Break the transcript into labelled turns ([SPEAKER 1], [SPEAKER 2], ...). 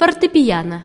[SPEAKER 1] фортепиано.